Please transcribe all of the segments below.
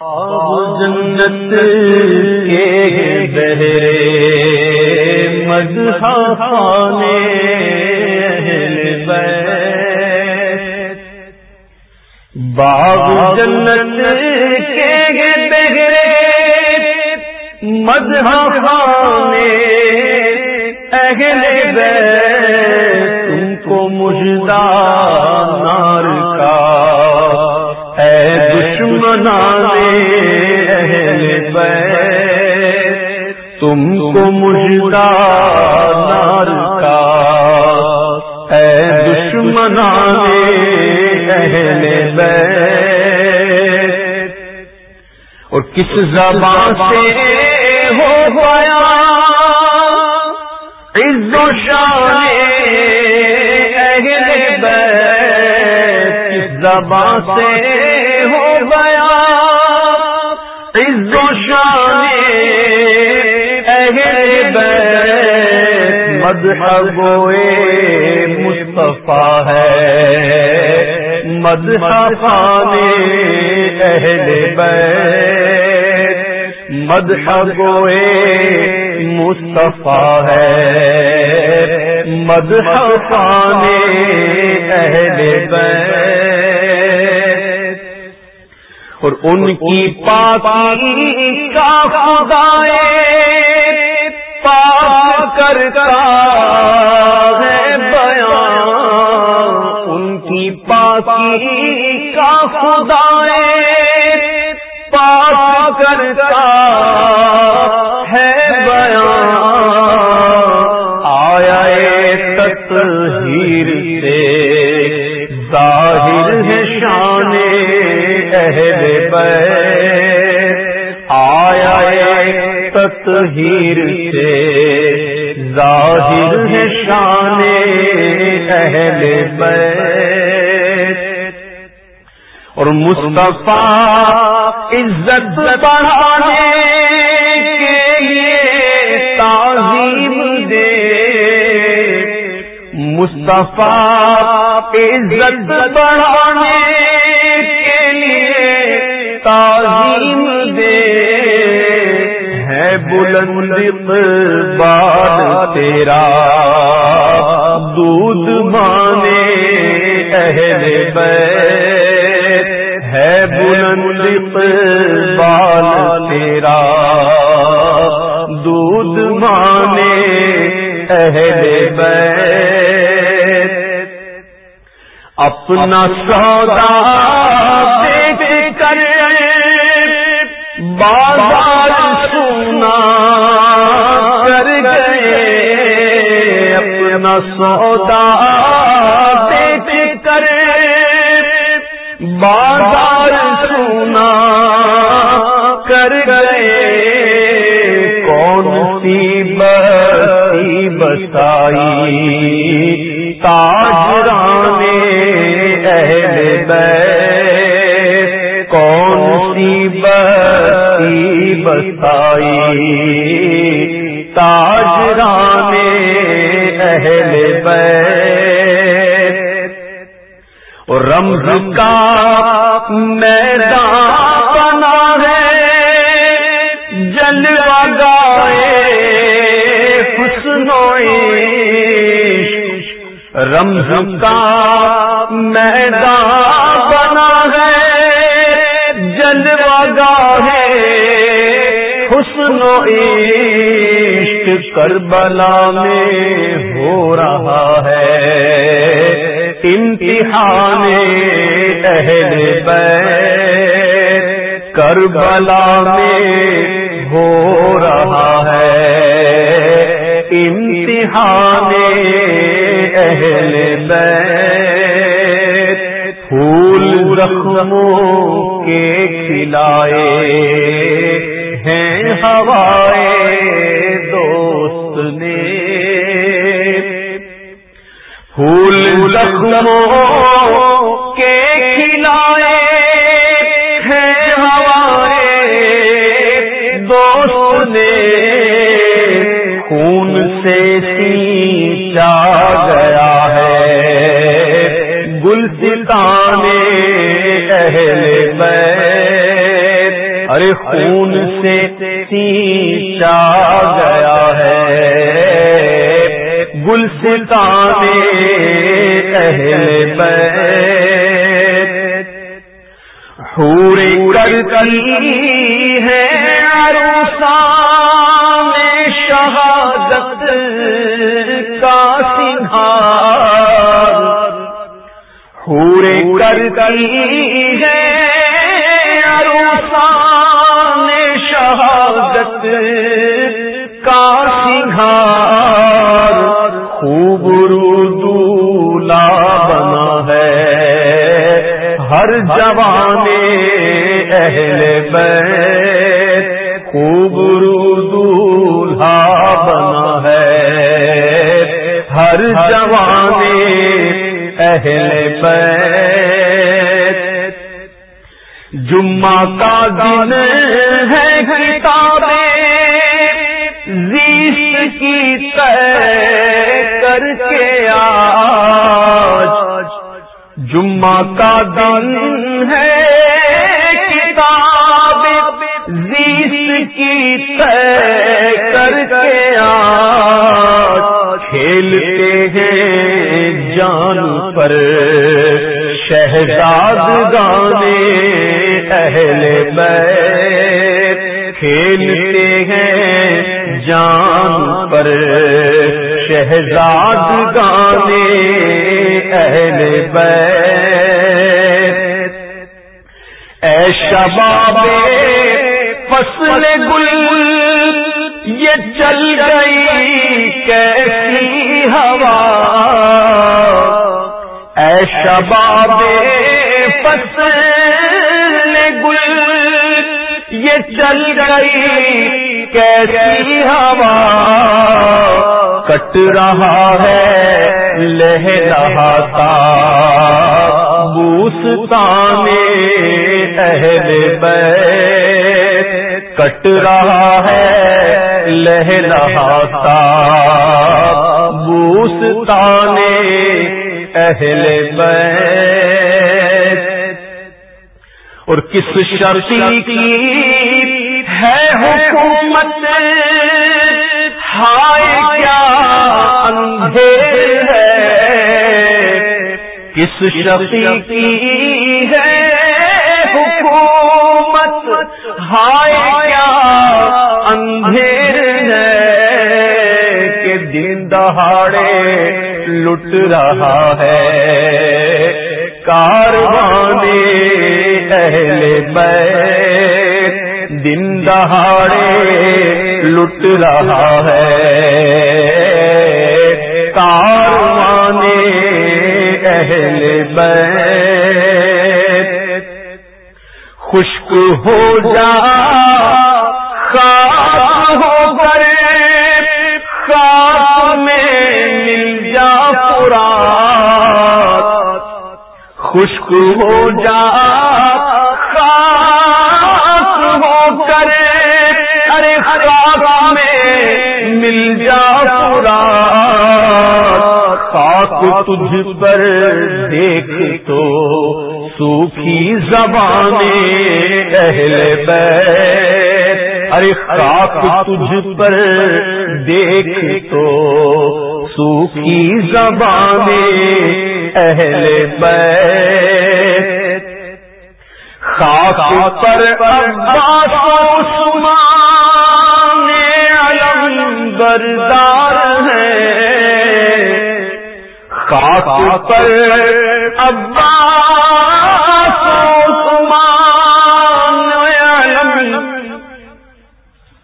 جنت کے بہرے مدحانے باغ جنت کے بہرے مدحانے اہل بیت۔ تم کو مجدہ نار کا ہے دشمنان تم کو مجدہ نار کا۔ اے دشمنان اہل بیت۔ اور کس زبان سے ہو گیا؟ عز و شان اہل بیت۔ کس زبان سے ہو گیا؟ مدحبوئے مصطفیٰ ہے۔ مدحفانے اہل بیت مدحبوئے مصطفیٰ ہے۔ مدحفانے اہل بیت۔ اور ان کی پاکی کا خدائے پاک کرتا ہے بیان۔ ان کی پاکی کا خدا پاک کرتا ہے بیان۔ آیا تک تطہیر سے ظاہر ہے شان اہل بیت۔ اور مصطفیٰ عزت بڑھانے کے لیے تعظیم دے۔ مصطفیٰ عزت بڑھانے بلند بال تیرا دودھ مانے اہل بیت ہے بلند بال تیرا دودھ مانے اہل بیت اپنا سودا دیکھ کر بازار سودا دیکھ کر بازار سونا کر گئے۔ کون سی بسی بسائی۔ تاجران اہل بیت۔ کون سی بسی بسائی۔ تاجران اہل بیت۔ اور رمض کا میدان بنا ہے، جلوہ گائے خوشنوئی رمض کا میدان بنا ہے، جلوہ گاہے، حسن و عشق۔ کربلا میں ہو رہا ہے۔ امتحان اہل بیت کربلا میں ہو رہا ہے۔ امتحان اہل بیت پھول رخموں کے کھلائے ہیں۔ ہوائے دوست نے پھول کے کھلائے ہیں ہوائے دوست نے۔ خون سے سینچا گیا ہے۔ اہل بیت۔ ارے خون سے سینچا گیا ہے۔ گل سانے اہل بیت۔ حور کرتی ہے عروسان شہادت کا سنہار۔ حور کرتی ہے عروسان شہادت ہر جوان اہل بیت خوب رو دولہا بنا ہے۔ ہر جوان اہل بیت۔ جمعہ کا دن ہے کتابیں زیست کی کر کے آج جمعہ کا دن ہے، کتاب زیست کی طے کر کے آج کھیلتے ہیں جان پر۔ شہزاد گانے اہل بیت کھیلتے ہیں جان پر۔ شہزاد گانے اہل بیت۔ اے شباب فصل گل، یہ چل گئی کیسی ہوا؟ اے شباب فصل گل، یہ چل گئی کیسی ہوا؟ کٹ رہا ہے، لہ رہا تھا۔ بوسان اہل بیت کٹ رہا ہے، لہ رہا تھا۔ بوسان اہل بیت۔ اور کس شرطی کی ہے حکومت؟ ہائے کیا اندھیر ہے کس شرطی کی ہے حکومت؟ ہائے کیا اندھیر ہے کہ دن دہاڑے لٹ رہا ہے؟ کاروانے اہل بیت دن دہاڑے لٹ رہا ہے کاروانے اہل بیت خشک ہو جا ہو کر خاک میں مل جا پورا خشک ہو جا ہو کر ارے خاک میں مل جا پورا۔ خاک تجھ پر دیکھ تو سوکھی زبانیں اہل بیت۔ ارے خاک تجھ پر دیکھ تو سوکھی زبانیں اہل بیت۔ پر عثمان علم بردار ہے۔ خاک پر عباس عثمان علم۔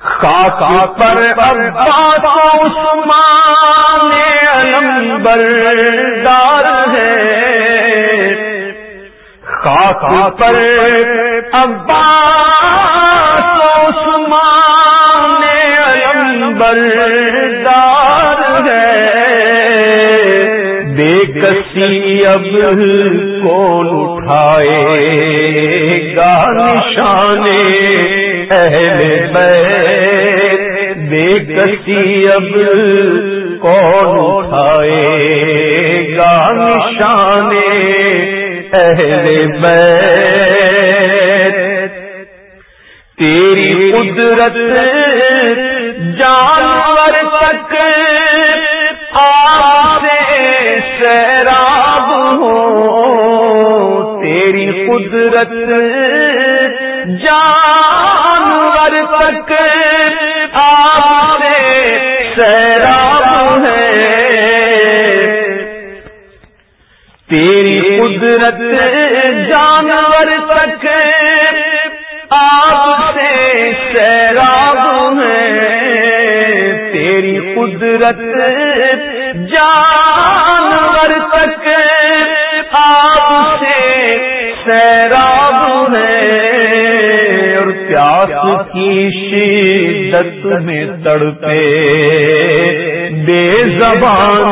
خاک پر عباس عثمان علم بردار ہے خاک پر عباس عثمان علم بردار ہے۔ بے کسی اب کون اٹھائے گا نشان اہل بیت۔ بے کسی اب کون اٹھائے گا نشان تیری قدرت جانور تک آپ سیراب ہو، تیری قدرت جانور تک آپ سیراب ہے۔ تیری قدرت جانور تک آپ سے سیراب ہے۔ تیری قدرت جانور تک آپ سے سیراب ہے۔ اور پیاس کی شدت میں تڑپے بے زبان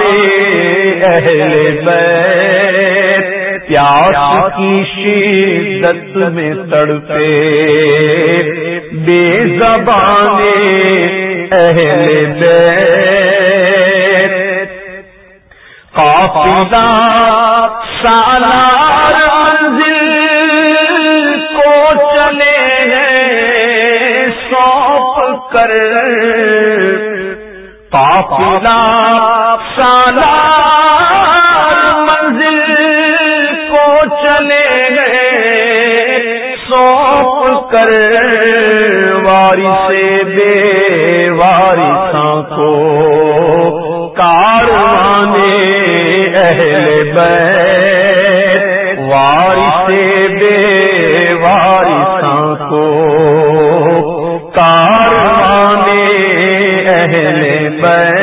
اہل بیت پیاس کی شدت میں تڑپے، بے زبان اہل بیت۔ قافلہ سالار منزل کو چلے ہیں سونپ کر۔ قافلہ سالار چلے گئے سونپ کر واری سے بے وارثاں کو کاروانے اہل بیت واری سے بے وارثاں کو کاروانے اہل بیت۔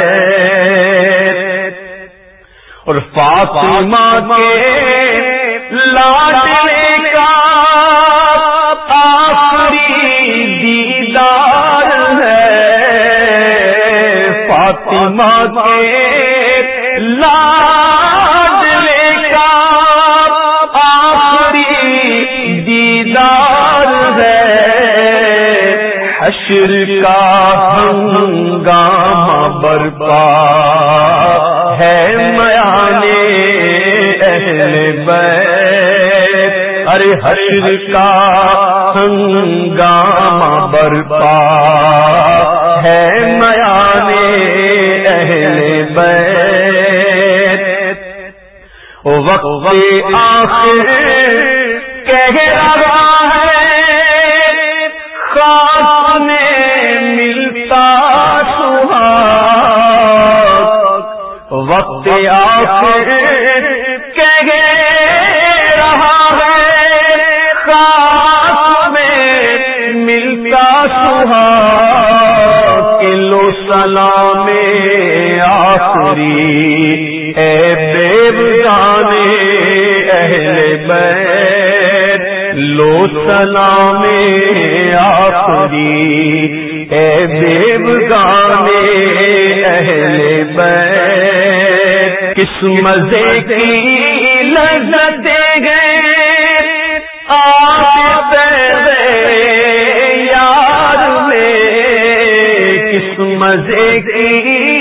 اور فاطمہ کے لاڈلے کا آخری دیدار ہے۔ فاطمہ کے لاڈلے کا آخری دیدار ہے۔ حشر کا ہنگامہ برپا۔ ہے میانے اہل بیت۔ ارے حشر کا ہنگامہ برپا ہے میانے اہل بیت۔ وقت آخر کہہ رہا ہے، خاص میں ملتا سہا۔ وقت آخر کہہ رہا ہے خاص میں ملتا سہا کلو سلام آخری۔ اے بے گانے اہل بیت لو سلام آخری۔ اے بے گانے اہل بیت کس مزے کی لذت گئے آپ یار میں کس مزے کی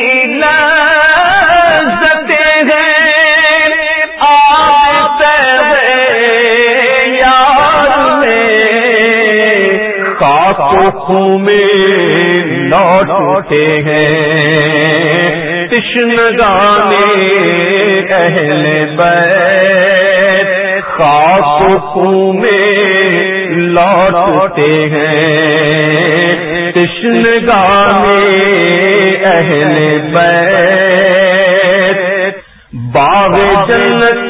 کاک میں لوٹے ہیں۔ تشن گانے اہل بیت خاک میں لوٹتے ہیں۔ تشن گانے اہل بیت باغ جنت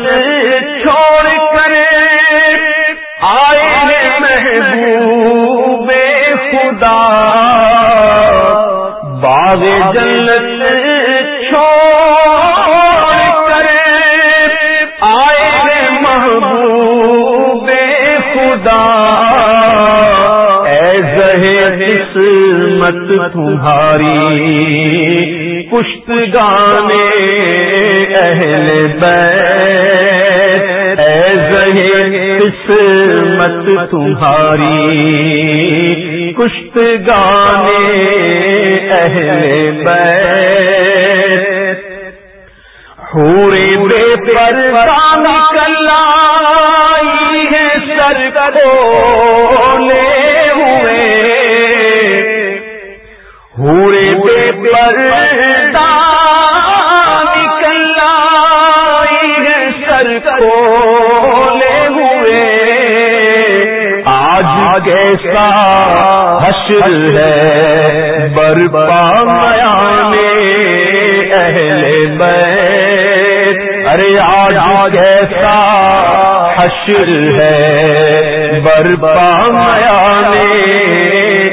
قسمت تمہاری پشت گانے اہل بیت، اے قسمت تمہاری کشت گانے اہل بیت۔ ہورے بے پر نکل ہے سر کرو لے۔ کیسا حشر ہے، برپا میان اہل بیت۔ ارے آج کیسا حشر ہے، برپا میان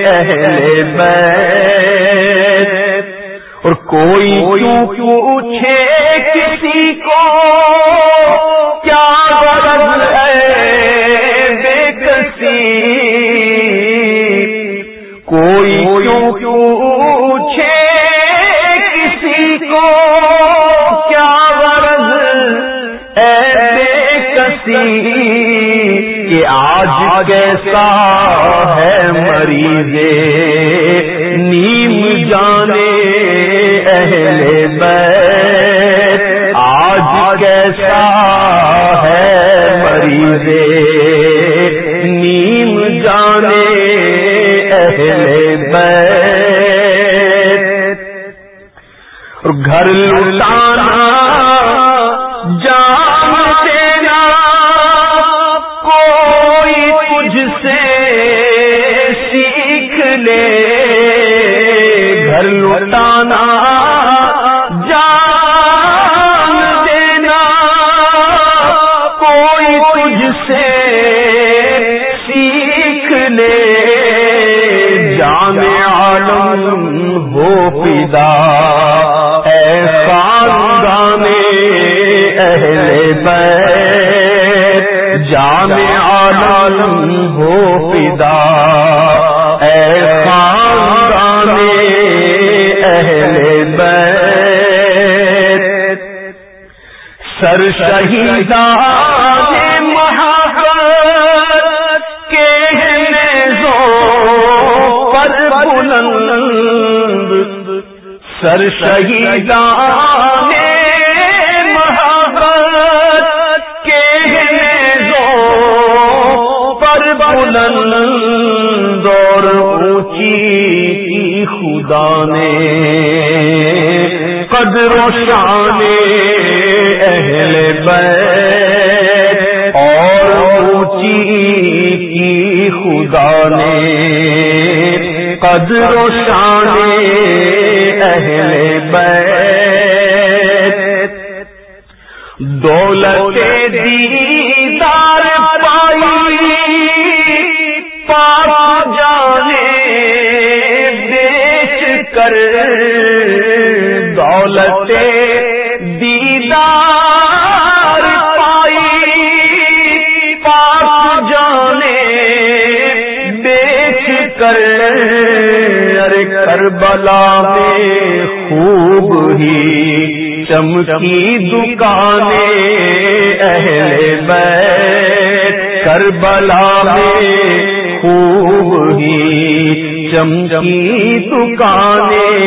اہل بیت۔ اور کوئی پوچھے کسی کو کیا غرض ہے بے کسی؟ کوئی پوچھے کسی کو کیا غرض ہے بے کسی؟ کہ آج کیسا ہے مریض نیم جانے اہل بیت، آج کیسا ہے مریض، نیم جانے اہل بیت۔ اور گھر لٹانا جان لٹانا، جان دینا، کوئی تجھ سے سیکھ لے جان عالم ہو پیدا ایسا گانے اہل جان عالم ہو پیدا ایسا گانے گھر لٹانا شہیدان محبت کے پر بلند۔ سر شہیدان محبت کے پر بلند۔ اور اونچی خدا نے، قدر و شان اہل بیت اور اونچی کی خدا نے، قدر و شان اہل بیت۔ دولت دیدار کربلا میں خوب ہی چمکی دکانیں اہل بیت کربلا میں خوب ہی چمکی دکانیں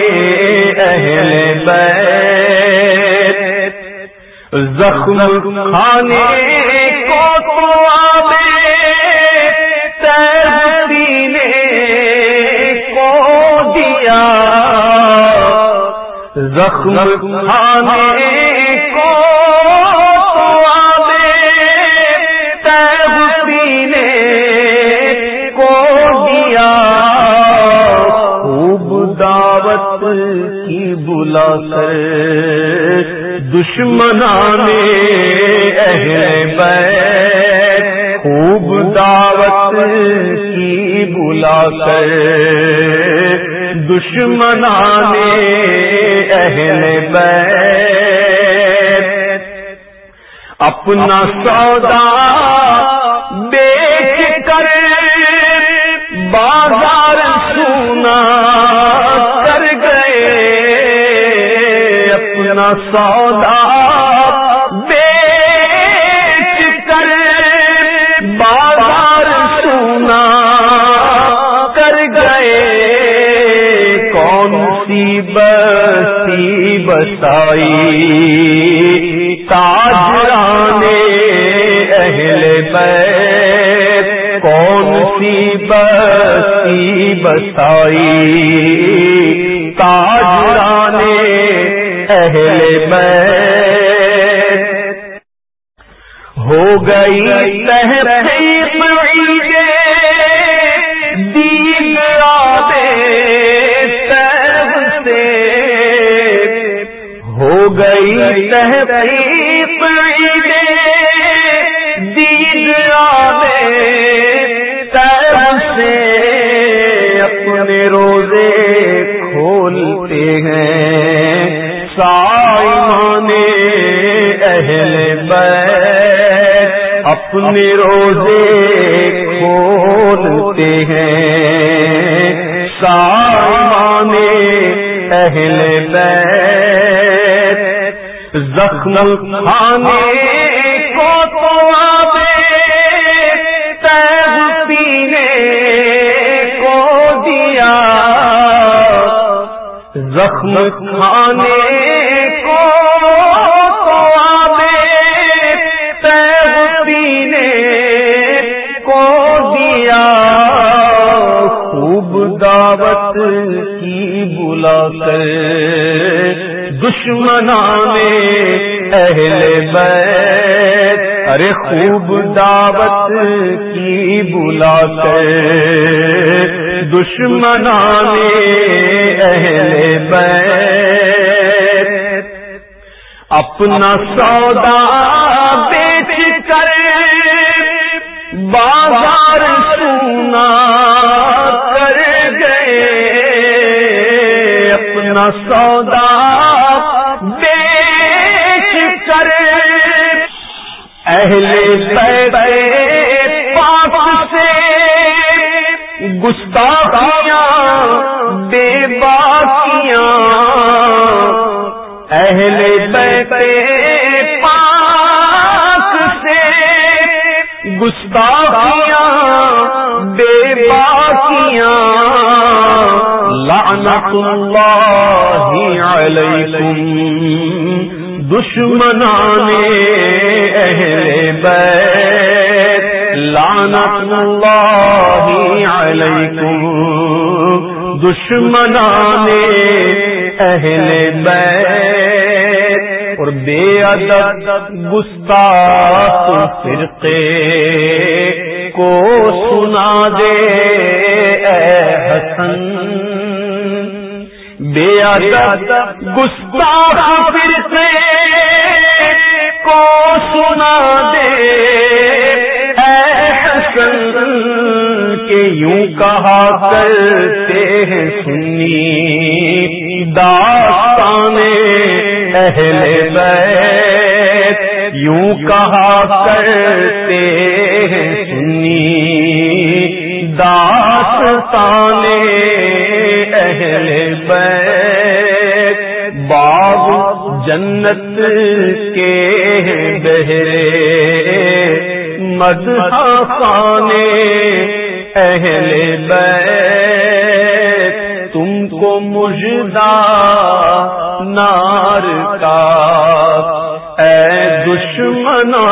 اہل بیت زخم کھانے زخم کھانے کو پینے کو دیا۔ خوب دعوت کی بلا کر دشمنانے اہل بیت۔ خوب دعوت کی بلا کر دشمنان اہل بیت۔ اپنا سودا بیچ کر بازار سونا کر گئے۔ اپنا سودا بسائی تاجران اہل بیت کون سی بستی بسائی؟ تاجران اہل بیت۔ ہو گئی تحقیق تحقیق دید آبے سے اپنے روزے کھولتے ہیں۔ سائمان اہل بیت اپنے روزے کھولتے ہیں۔ سائمان اہل بیت زخم کھانے کو تو زخم کھانے کو پینے کو دیا۔ خوب دعوت کی بلا کر دشمنانے اہل بیت۔ ارے خوب دعوت کی بلا کر دشمنانے اہل بیت۔ اپنا سودا بیچ کر۔ بازار سونا کر گئے۔ اپنا سودا اہل پاک سے گستاخیاں بے باقیاں اہل پاک سے گستاخیاں بے باقیاں لعنت اللہ علیکم۔ دشمنان اہل بیت، لعنت اللہ علیکم۔ دشمنان اہل بیت، اور بے ادب گستاخ فرقے کو سنا دے۔ اے حسن، بے ادب گستاخ فرقے سنا دے۔ اے حسن، کہ یوں کہا کرتے ہیں سنی۔ داستان اہل بیت یوں کہا کرتے ہیں سنی۔ داستان اہل بیت جنت کے بہرے مدح خانے اہل بیت تم کو مجدہ نار کا اے دشمنا